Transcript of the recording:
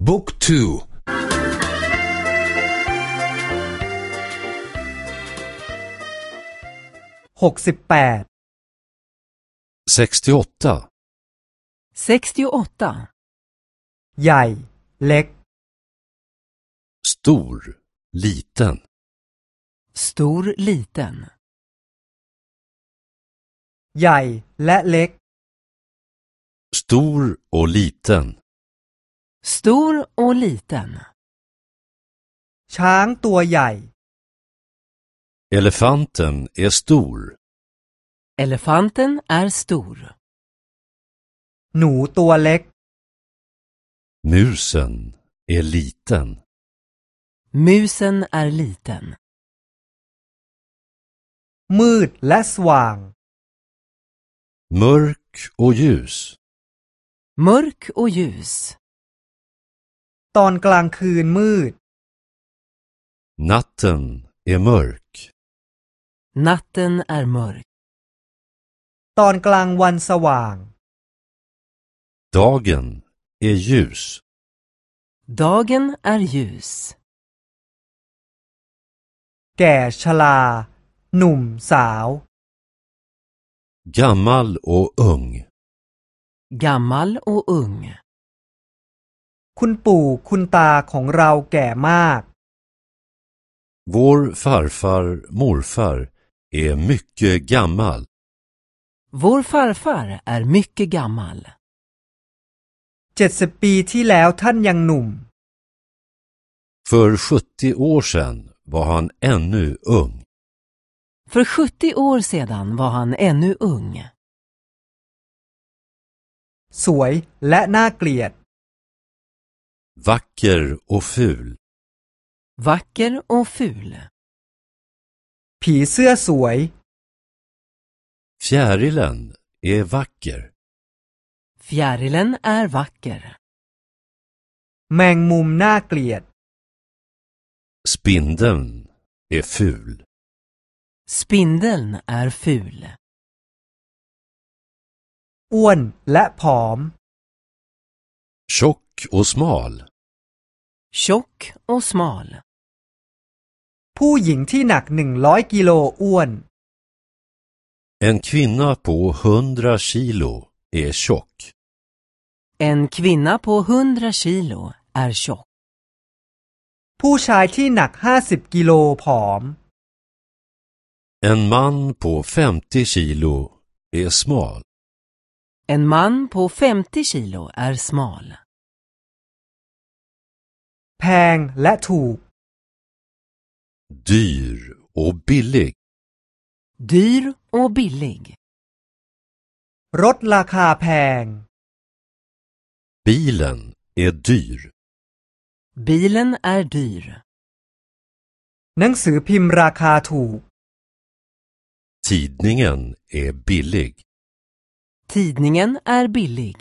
Book 2. 68 68 سكستي اوتا سكستي Stor, liten. Stor, liten. Jag lek. Stor och liten. Stor och liten. Chang. Elefanten är stor. Elefanten är stor. Nu. Musen är liten. Musen är liten. Mörd. Mörk och ljus. Mörk och ljus. ตอนกลางคืนมืด Natten är mörk. Natten är mörk. ตอนกลางวันสว่าง Dagen är ljus. Dagen är ljus. แก่ชรา หนุ่มสาว Gammal och ung. Gammal och ung. คุณปู่คุณตาของเราแก่มาก Vår farfar, morfar är mycket gammal. Vår farfar är mycket gammal. เจ็ดสิบปีที่แล้วท่านยังหนุ่ม För 70 år sedan var han ännu ung. För 70 år sedan var han ännu ung. สวยและน่าเกลียด Vacker och ful. Vacker och ful. ผีเสื้อสวย Fjärilen är vacker. Fjärilen är vacker. แมงมุมน่าเกลียด Spindeln är ful. Spindeln är ful. อ้วนและผอม Tjock och smal. Tjock och smal. ผู้หญิงที่หนักหนึ่งร้อยกิโลอ้วน En kvinna på 100 kilo är tjock. En kvinna på 100 kilo är tjock. ผู้ชายที่หนักห้าสิบกิโลผอม En man på 50 kilo är smal. En man på 50 kilo är smal. แพงและถูก Dyr och billig. Dyr och billig. รถราคาแพง Bilen är dyr. Bilen är dyr. หนังสือพิมพ์ราคาถูก Tidningen är billig. Tidningen är billig.